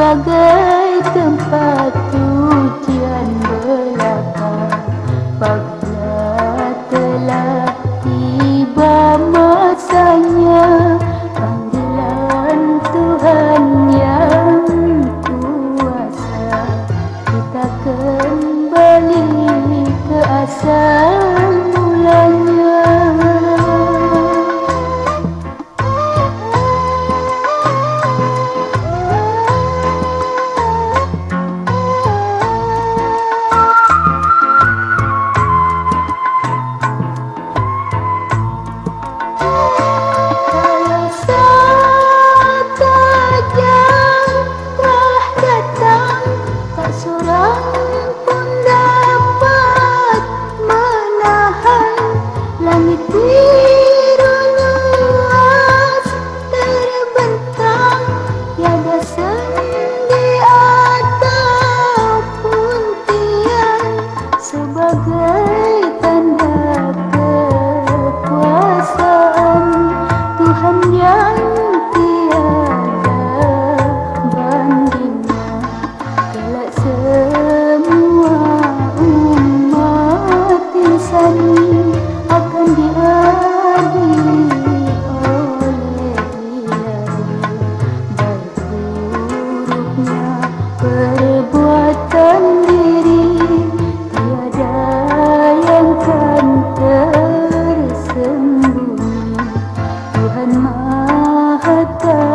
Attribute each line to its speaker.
Speaker 1: tempat चाहता